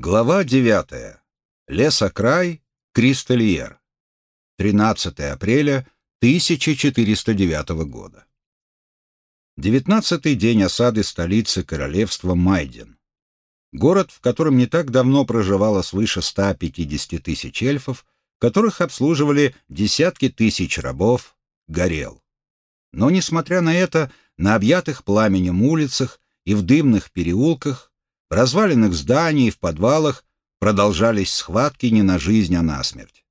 Глава 9. Лесокрай, Кристальер. 13 апреля 1409 года. Девятнадцатый день осады столицы королевства Майден. Город, в котором не так давно проживало свыше 150 тысяч эльфов, которых обслуживали десятки тысяч рабов, горел. Но, несмотря на это, на объятых пламенем улицах и в дымных переулках, в развалинах зданий и в подвалах продолжались схватки не на жизнь, а на смерть.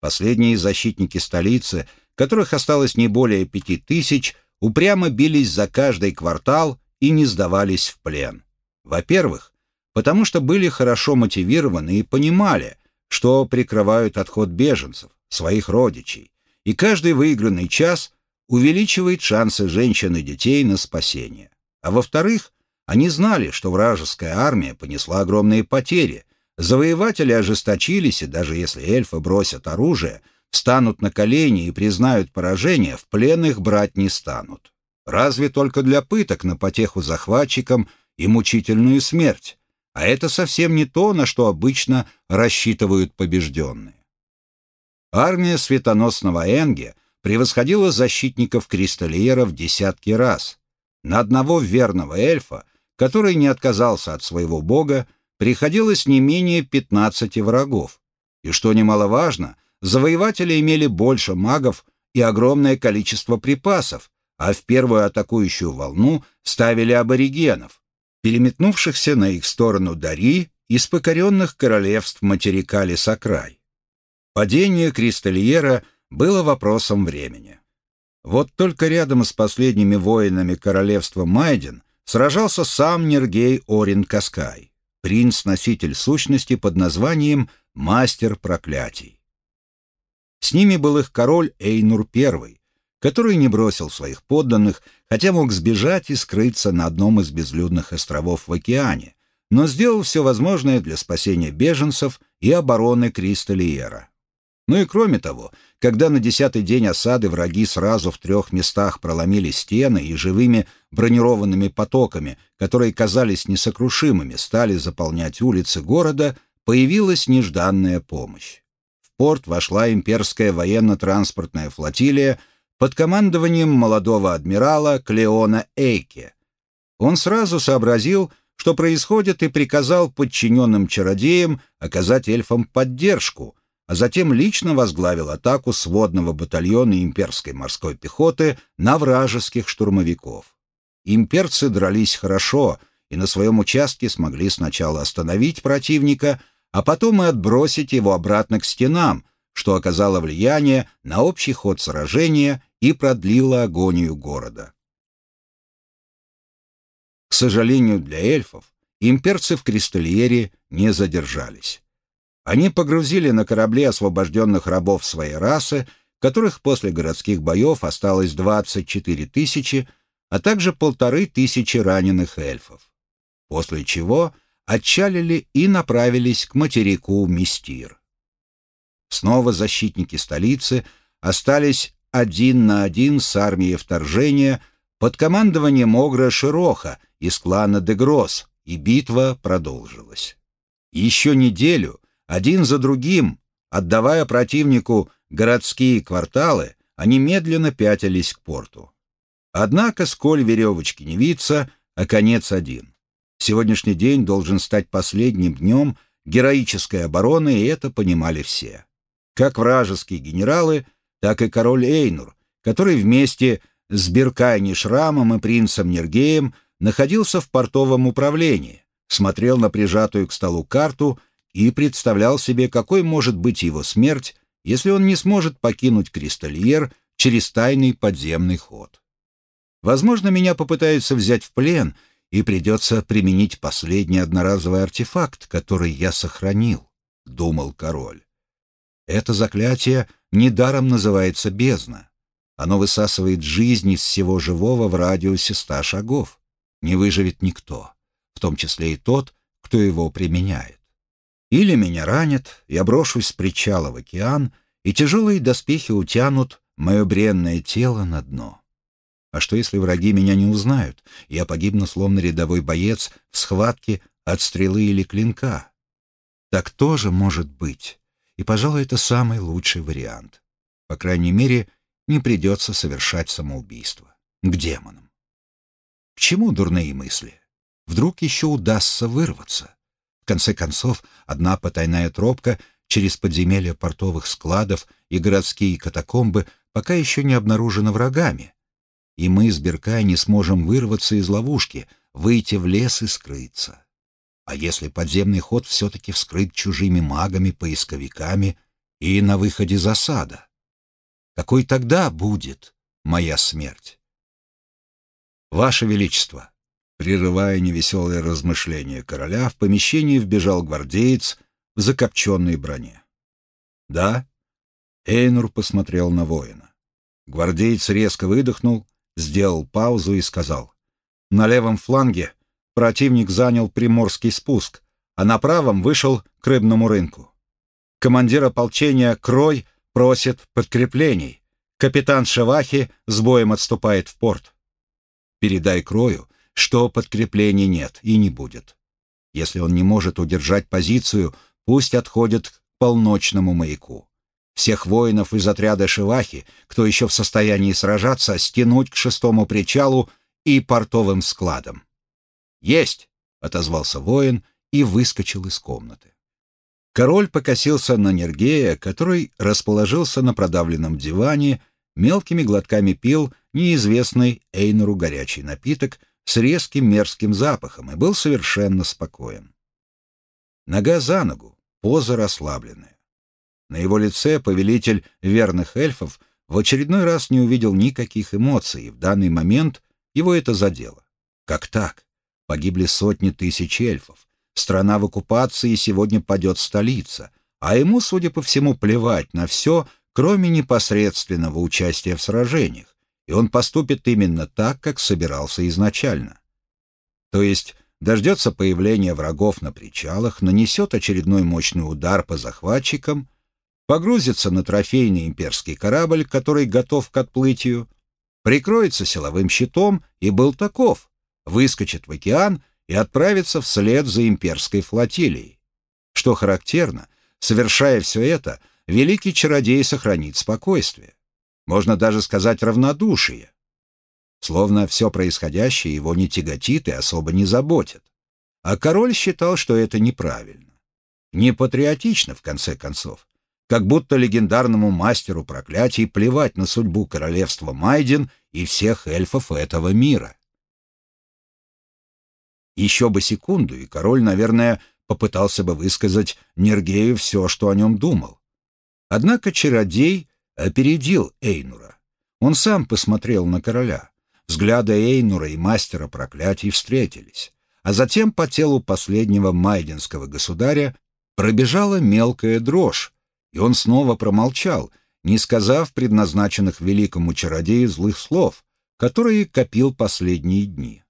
Последние защитники столицы, которых осталось не более пяти тысяч, упрямо бились за каждый квартал и не сдавались в плен. Во-первых, потому что были хорошо мотивированы и понимали, что прикрывают отход беженцев, своих родичей, и каждый выигранный час увеличивает шансы женщин и детей на спасение. А во-вторых, они знали, что вражеская армия понесла огромные потери, завоеватели ожесточились, и даже если эльфы бросят оружие, встанут на колени и признают поражение, в плен их брать не станут. Разве только для пыток на потеху захватчикам и мучительную смерть, а это совсем не то, на что обычно рассчитывают побежденные. Армия светоносного Энге превосходила защитников Кристалиера в десятки раз. На одного верного эльфа, который не отказался от своего бога, приходилось не менее 15 врагов. И что немаловажно, завоеватели имели больше магов и огромное количество припасов, а в первую атакующую волну ставили аборигенов, переметнувшихся на их сторону Дари из покоренных королевств материка Лесокрай. Падение Кристальера было вопросом времени. Вот только рядом с последними воинами королевства Майден сражался сам Нергей Орин Каскай, принц-носитель сущности под названием «Мастер проклятий». С ними был их король Эйнур I, который не бросил своих подданных, хотя мог сбежать и скрыться на одном из безлюдных островов в океане, но сделал все возможное для спасения беженцев и обороны Кристалиера. Ну и кроме того, когда на десятый день осады враги сразу в трех местах проломили стены и живыми бронированными потоками, которые казались несокрушимыми, стали заполнять улицы города, появилась нежданная помощь. В порт вошла имперская военно-транспортная флотилия под командованием молодого адмирала Клеона Эйке. Он сразу сообразил, что происходит, и приказал подчиненным чародеям оказать эльфам поддержку, а затем лично возглавил атаку сводного батальона имперской морской пехоты на вражеских штурмовиков. Имперцы дрались хорошо и на своем участке смогли сначала остановить противника, а потом и отбросить его обратно к стенам, что оказало влияние на общий ход сражения и продлило агонию города. К сожалению для эльфов, имперцы в Кристальере не задержались. Они погрузили на корабли освобожденных рабов своей расы, которых после городских боев осталось 24 тысячи, а также полторы тысячи раненых эльфов. После чего отчалили и направились к материку Мистир. Снова защитники столицы остались один на один с армией вторжения под командованием Огра Широха из клана Дегрос, и битва продолжилась. Еще неделю, один за другим, отдавая противнику городские кварталы, они медленно пятились к порту. Однако, сколь веревочки не виться, а конец один. Сегодняшний день должен стать последним днем героической обороны, и это понимали все. Как вражеские генералы — так и король Эйнур, который вместе с Беркайни Шрамом и принцем Нергеем находился в портовом управлении, смотрел на прижатую к столу карту и представлял себе, какой может быть его смерть, если он не сможет покинуть Кристальер через тайный подземный ход. Возможно, меня попытаются взять в плен, и придется применить последний одноразовый артефакт, который я сохранил, — думал король. Это заклятие недаром называется бездна. Оно высасывает жизнь из всего живого в радиусе ста шагов. Не выживет никто, в том числе и тот, кто его применяет. Или меня ранят, я брошусь с причала в океан, и тяжелые доспехи утянут мое бренное тело на дно. А что, если враги меня не узнают, я погибну, словно рядовой боец в схватке от стрелы или клинка? Так тоже может быть. И, пожалуй, это самый лучший вариант. По крайней мере, не придется совершать самоубийство. К демонам. К чему дурные мысли? Вдруг еще удастся вырваться. Конце концов, одна потайная тропка через подземелья портовых складов и городские катакомбы пока еще не обнаружена врагами. И мы с Беркай не сможем вырваться из ловушки, выйти в лес и скрыться. А если подземный ход все-таки вскрыт чужими магами, поисковиками и на выходе засада? Какой тогда будет моя смерть? Ваше Величество, прерывая невеселое размышление короля, в помещение вбежал гвардеец в закопченной броне. Да? Эйнур посмотрел на воина. Гвардеец резко выдохнул, сделал паузу и сказал. На левом фланге противник занял Приморский спуск, а на правом вышел к рыбному рынку. Командир ополчения Крой просит подкреплений. Капитан Шевахи с боем отступает в порт. Передай Крою, что подкреплений нет и не будет. Если он не может удержать позицию, пусть отходит к полночному маяку. Всех воинов из отряда Шевахи, кто еще в состоянии сражаться, стянуть к шестому причалу и портовым складам. «Есть!» — отозвался воин и выскочил из комнаты. Король покосился на Нергея, который расположился на продавленном диване, мелкими глотками пил неизвестный Эйнору горячий напиток с резким мерзким запахом и был совершенно спокоен. Нога за ногу, поза расслабленная. На его лице повелитель верных эльфов в очередной раз не увидел никаких эмоций, и в данный момент его это задело. Как так? Погибли сотни тысяч эльфов. Страна в оккупации, сегодня падет столица. А ему, судя по всему, плевать на все, кроме непосредственного участия в сражениях. И он поступит именно так, как собирался изначально. То есть дождется появления врагов на причалах, нанесет очередной мощный удар по захватчикам, погрузится на трофейный имперский корабль, который готов к отплытию, прикроется силовым щитом и был таков выскочит в океан и отправится вслед за имперской флотилией. Что характерно, совершая все это, великий чародей сохранит спокойствие. Можно даже сказать равнодушие. Словно все происходящее его не тяготит и особо не заботит. А король считал, что это неправильно. Не патриотично, в конце концов. Как будто легендарному мастеру проклятий плевать на судьбу королевства Майден и всех эльфов этого мира. Еще бы секунду, и король, наверное, попытался бы высказать Нергею все, что о нем думал. Однако чародей опередил Эйнура. Он сам посмотрел на короля. Взгляды Эйнура и мастера проклятий встретились. А затем по телу последнего майденского государя пробежала мелкая дрожь, и он снова промолчал, не сказав предназначенных великому чародею злых слов, которые копил последние дни.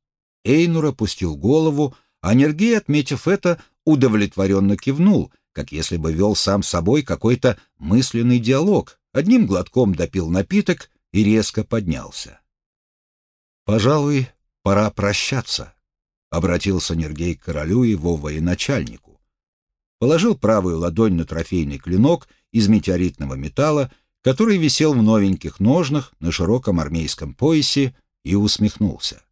Эйнур опустил голову, а Нергей, отметив это, удовлетворенно кивнул, как если бы вел сам собой какой-то мысленный диалог, одним глотком допил напиток и резко поднялся. «Пожалуй, пора прощаться», — обратился Нергей к королю и его военачальнику. Положил правую ладонь на трофейный клинок из метеоритного металла, который висел в новеньких ножнах на широком армейском поясе, и усмехнулся.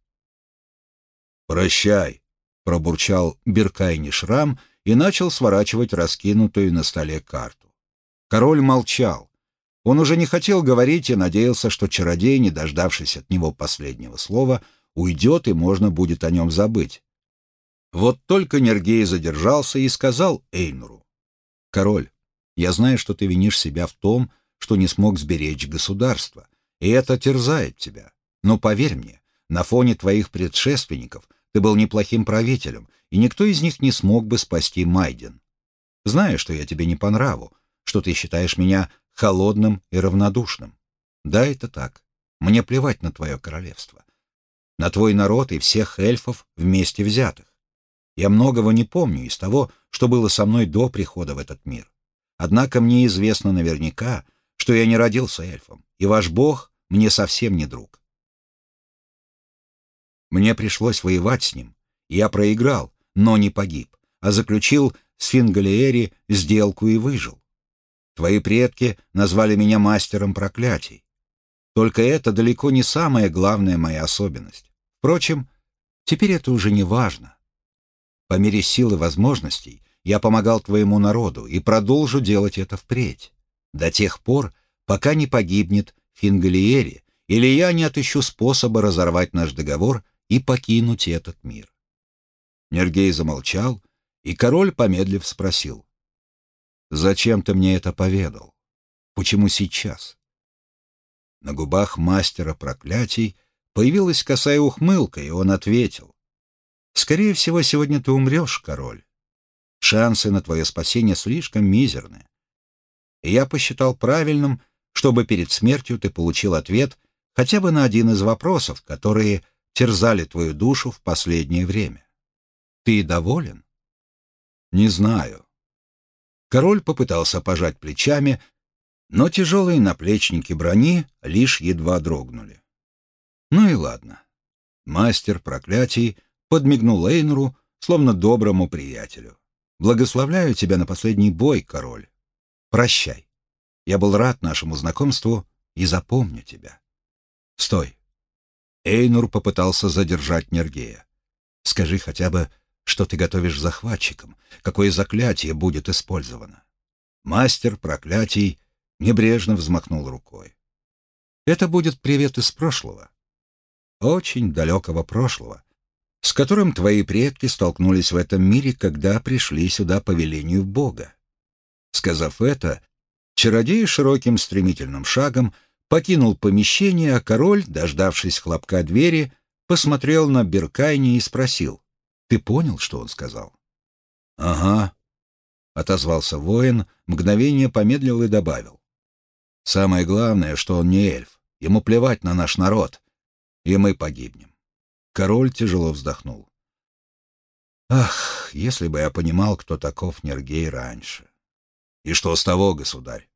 «Прощай», — пробурчал Беркайни Шрам и начал сворачивать раскинутую на столе карту. Король молчал. Он уже не хотел говорить и надеялся, что чародей, не дождавшись от него последнего слова, уйдет и можно будет о нем забыть. Вот только Нергей задержался и сказал Эйнуру. «Король, я знаю, что ты винишь себя в том, что не смог сберечь государство, и это терзает тебя. Но поверь мне, на фоне твоих предшественников ты был неплохим правителем, и никто из них не смог бы спасти Майден. Знаю, что я тебе не по нраву, что ты считаешь меня холодным и равнодушным. Да, это так. Мне плевать на твое королевство. На твой народ и всех эльфов вместе взятых. Я многого не помню из того, что было со мной до прихода в этот мир. Однако мне известно наверняка, что я не родился эльфом, и ваш бог мне совсем не друг. Мне пришлось воевать с ним. Я проиграл, но не погиб, а заключил с Фингалиери сделку и выжил. Твои предки назвали меня мастером проклятий. Только это далеко не самая главная моя особенность. Впрочем, теперь это уже не важно. По мере сил и возможностей я помогал твоему народу и продолжу делать это впредь, до тех пор, пока не погибнет Фингалиери, или я не отыщу способа разорвать наш договор и покинуть этот мир. Нергей замолчал, и король, помедлив, спросил. «Зачем ты мне это поведал? Почему сейчас?» На губах мастера проклятий появилась косая ухмылка, и он ответил. «Скорее всего, сегодня ты умрешь, король. Шансы на твое спасение слишком мизерны. И я посчитал правильным, чтобы перед смертью ты получил ответ хотя бы на один из вопросов, которые терзали твою душу в последнее время. Ты доволен? Не знаю. Король попытался пожать плечами, но тяжелые наплечники брони лишь едва дрогнули. Ну и ладно. Мастер проклятий подмигнул Эйнру, словно доброму приятелю. Благословляю тебя на последний бой, король. Прощай. Я был рад нашему знакомству и запомню тебя. Стой. Эйнур попытался задержать Нергея. Скажи хотя бы, что ты готовишь захватчикам, какое заклятие будет использовано. Мастер проклятий небрежно взмахнул рукой. Это будет привет из прошлого. Очень далекого прошлого, с которым твои предки столкнулись в этом мире, когда пришли сюда по велению Бога. Сказав это, чародей широким стремительным шагом покинул помещение, а король, дождавшись хлопка двери, посмотрел на Беркайни и спросил, «Ты понял, что он сказал?» «Ага», — отозвался воин, мгновение помедлил и добавил. «Самое главное, что он не эльф, ему плевать на наш народ, и мы погибнем». Король тяжело вздохнул. Ах, если бы я понимал, кто таков Нергей раньше. И что с того, государь?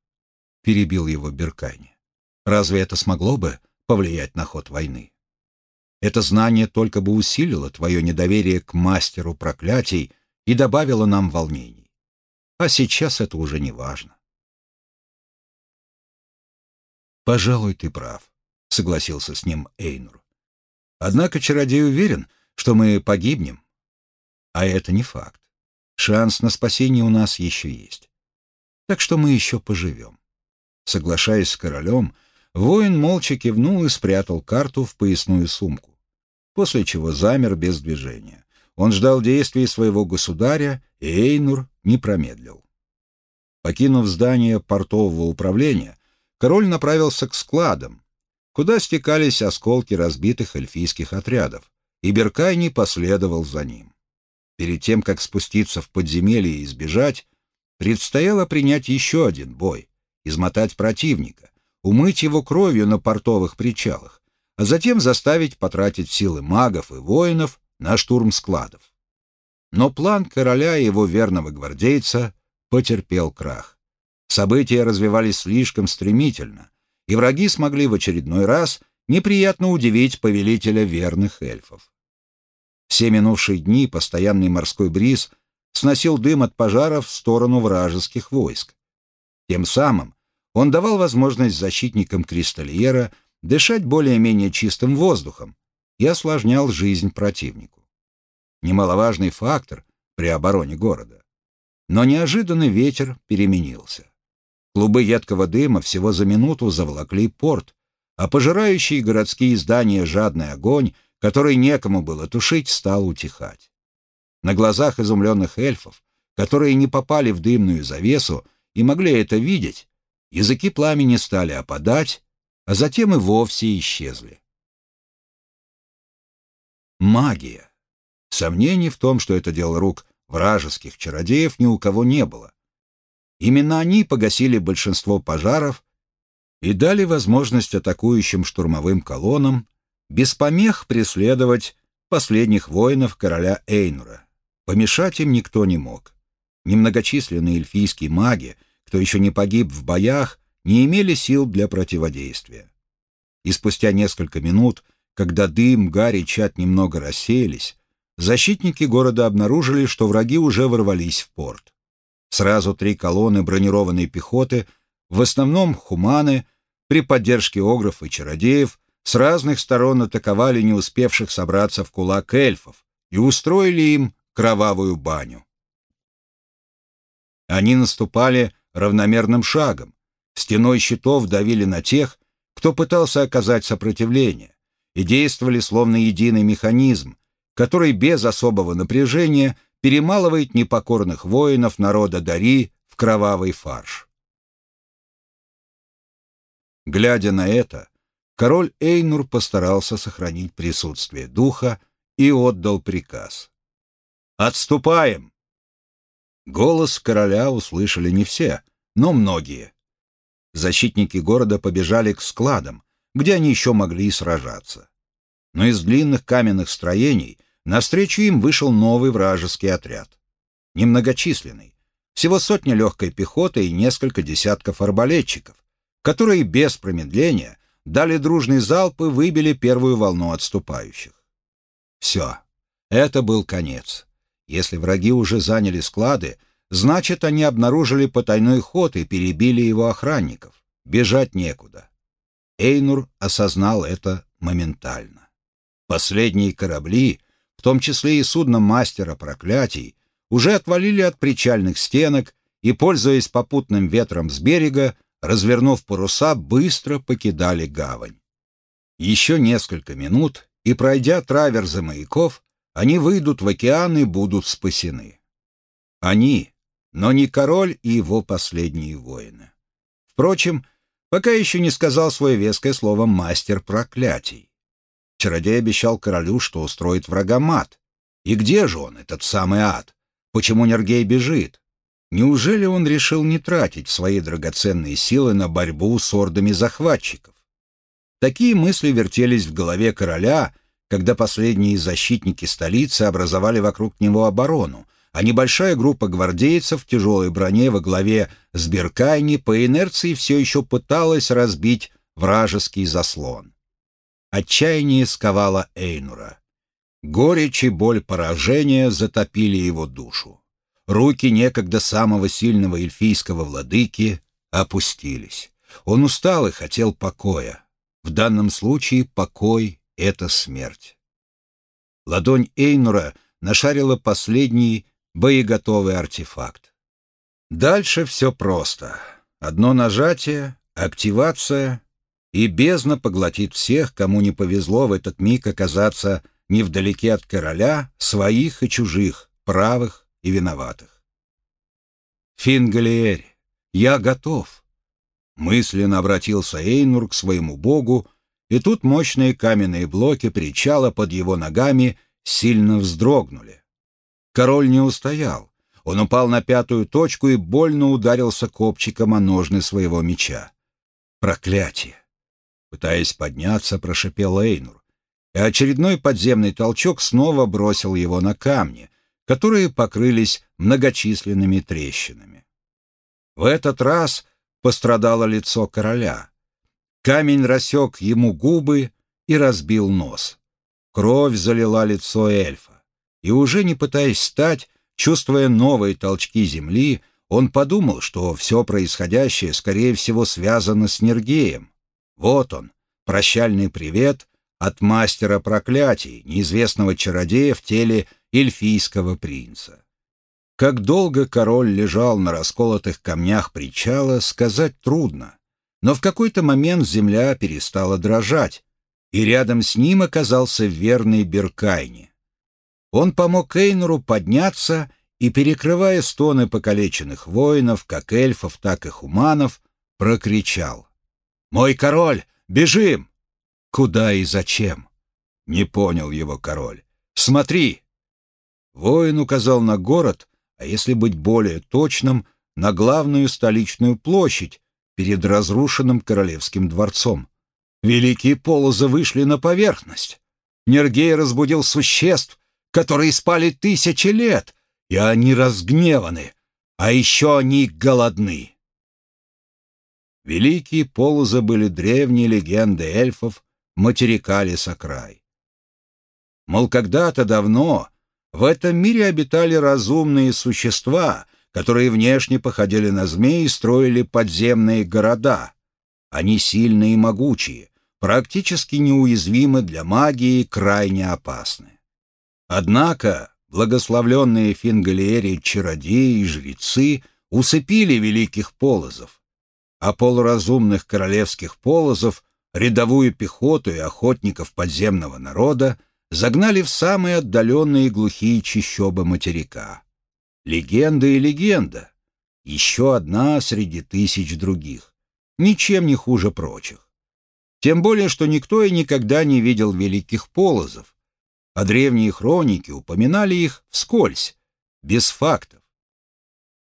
Перебил его Беркани. Разве это смогло бы повлиять на ход войны? Это знание только бы усилило твое недоверие к мастеру проклятий и добавило нам волнений. А сейчас это уже не важно. «Пожалуй, ты прав», — согласился с ним Эйнур. Однако чародей уверен, что мы погибнем. А это не факт. Шанс на спасение у нас еще есть. Так что мы еще поживем. Соглашаясь с королем, воин молча кивнул и спрятал карту в поясную сумку, после чего замер без движения. Он ждал действий своего государя, и Эйнур не промедлил. Покинув здание портового управления, король направился к складам, куда стекались осколки разбитых эльфийских отрядов, и Беркайни последовал за ним. Перед тем, как спуститься в подземелье и избежать, предстояло принять еще один бой, измотать противника, умыть его кровью на портовых причалах, а затем заставить потратить силы магов и воинов на штурм складов. Но план короля и его верного гвардейца потерпел крах. События развивались слишком стремительно, и враги смогли в очередной раз неприятно удивить повелителя верных эльфов. Все минувшие дни постоянный морской бриз сносил дым от пожаров в сторону вражеских войск. Тем самым он давал возможность защитникам Кристальера дышать более-менее чистым воздухом и осложнял жизнь противнику. Немаловажный фактор при обороне города. Но неожиданный ветер переменился. Клубы едкого дыма всего за минуту заволокли порт, а пожирающий городские здания жадный огонь, который некому было тушить, стал утихать. На глазах изумленных эльфов, которые не попали в дымную завесу и могли это видеть, языки пламени стали опадать, а затем и вовсе исчезли. Магия. Сомнений в том, что это дело рук вражеских чародеев, ни у кого не было. Именно они погасили большинство пожаров и дали возможность атакующим штурмовым колоннам без помех преследовать последних воинов короля Эйнура. Помешать им никто не мог. Немногочисленные эльфийские маги, кто еще не погиб в боях, не имели сил для противодействия. И спустя несколько минут, когда дым, гарь и чат немного рассеялись, защитники города обнаружили, что враги уже ворвались в порт. Сразу три колонны бронированной пехоты, в основном хуманы, при поддержке огров и чародеев, с разных сторон атаковали не успевших собраться в кулак эльфов и устроили им кровавую баню. Они наступали равномерным шагом, стеной щитов давили на тех, кто пытался оказать сопротивление, и действовали словно единый механизм, который без особого напряжения перемалывает непокорных воинов народа Дари в кровавый фарш. Глядя на это, король Эйнур постарался сохранить присутствие духа и отдал приказ. «Отступаем!» Голос короля услышали не все, но многие. Защитники города побежали к складам, где они еще могли сражаться. Но из длинных каменных строений навстречу им вышел новый вражеский отряд. Немногочисленный, всего сотня легкой пехоты и несколько десятков арбалетчиков, которые без промедления дали дружный залп и выбили первую волну отступающих. Все, это был конец. Если враги уже заняли склады, значит, они обнаружили потайной ход и перебили его охранников. Бежать некуда. Эйнур осознал это моментально. Последние корабли, в том числе и судно мастера проклятий, уже отвалили от причальных стенок и, пользуясь попутным ветром с берега, развернув паруса, быстро покидали гавань. Еще несколько минут, и, пройдя траверзы маяков, они выйдут в океан и будут спасены. Они, но не король и его последние воины. Впрочем, пока еще не сказал свое веское слово «мастер проклятий». Чародей обещал королю, что устроит врага мат. И где же он, этот самый ад? Почему Нергей бежит? Неужели он решил не тратить свои драгоценные силы на борьбу с ордами захватчиков? Такие мысли вертелись в голове короля, когда последние защитники столицы образовали вокруг него оборону, а небольшая группа гвардейцев в тяжелой броне во главе с Беркайни по инерции все еще пыталась разбить вражеский заслон. Отчаяние сковало Эйнура. Горечь и боль поражения затопили его душу руки некогда самого сильного эльфийского владыки опустились. Он устал и хотел покоя. В данном случае покой — это смерть. Ладонь Эйнура нашарила последний боеготовый артефакт. Дальше все просто. Одно нажатие, активация, и бездна поглотит всех, кому не повезло в этот миг оказаться невдалеке от короля, своих и чужих, правых и виноватых. «Фингалиэль, я готов!» Мысленно обратился Эйнур к своему богу, и тут мощные каменные блоки причала под его ногами сильно вздрогнули. Король не устоял. Он упал на пятую точку и больно ударился копчиком о ножны своего меча. Проклятие! Пытаясь подняться, прошипел Эйнур, и очередной подземный толчок снова бросил его на камни, которые покрылись многочисленными трещинами. В этот раз пострадало лицо короля. Камень рассек ему губы и разбил нос. Кровь залила лицо эльфа. И уже не пытаясь встать, чувствуя новые толчки земли, он подумал, что все происходящее, скорее всего, связано с Нергеем. Вот он, прощальный привет от мастера проклятий, неизвестного чародея в теле эльфийского принца. Как долго король лежал на расколотых камнях причала, сказать трудно, но в какой-то момент земля перестала дрожать, и рядом с ним оказался верный Беркайни. Он помог Эйнуру подняться и, перекрывая стоны покалеченных воинов, как эльфов, так и хуманов, прокричал. «Мой король, бежим!» «Куда и зачем?» Не понял его король. «Смотри, Воин указал на город, а если быть более точным, на главную столичную площадь перед разрушенным королевским дворцом. Великие полозы вышли на поверхность. Нергей разбудил существ, которые спали тысячи лет, и они разгневаны, а еще они голодны. Великие полозы были древние легенды эльфов материка Лесокрай. Мол, когда-то давно в этом мире обитали разумные существа, которые внешне походили на змеи, строили подземные города. Они сильные и могучие, практически неуязвимы для магии и крайне опасны. Однако благословленные Фингалиери чародеи и жрецы усыпили великих полозов, а полуразумных королевских полозов, рядовую пехоту и охотников подземного народа загнали в самые отдаленные глухие чащобы материка. Легенда и легенда. Еще одна среди тысяч других. Ничем не хуже прочих. Тем более, что никто и никогда не видел великих полозов, а древние хроники упоминали их вскользь, без фактов.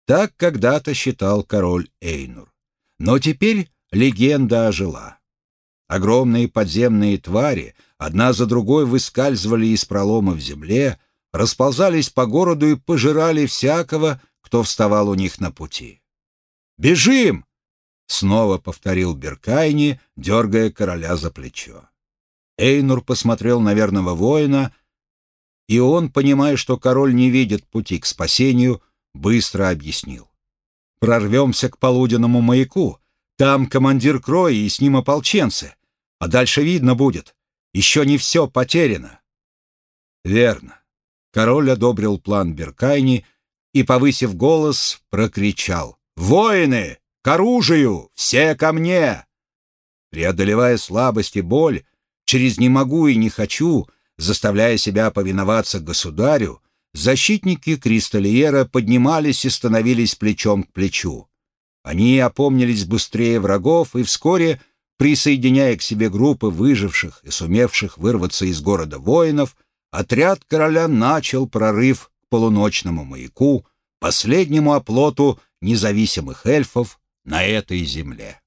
Так когда-то считал король Эйнур. Но теперь легенда ожила. Огромные подземные твари одна за другой выскальзывали из пролома в земле, расползались по городу и пожирали всякого, кто вставал у них на пути. «Бежим!» — снова повторил Беркайни, дергая короля за плечо. Эйнур посмотрел на верного воина, и он, понимая, что король не видит пути к спасению, быстро объяснил. «Прорвемся к полуденному маяку. Там командир Крои и с ним ополченцы. А дальше видно будет. Еще не все потеряно». «Верно. Король одобрил план Беркайни и, повысив голос, прокричал «Воины! К оружию! Все ко мне!» Преодолевая слабость и боль, через «не могу» и «не хочу», заставляя себя повиноваться государю, защитники Кристалиера поднимались и становились плечом к плечу. Они опомнились быстрее врагов и вскоре, присоединяя к себе группы выживших и сумевших вырваться из города воинов, отряд короля начал прорыв к полуночному маяку, последнему оплоту независимых эльфов на этой земле.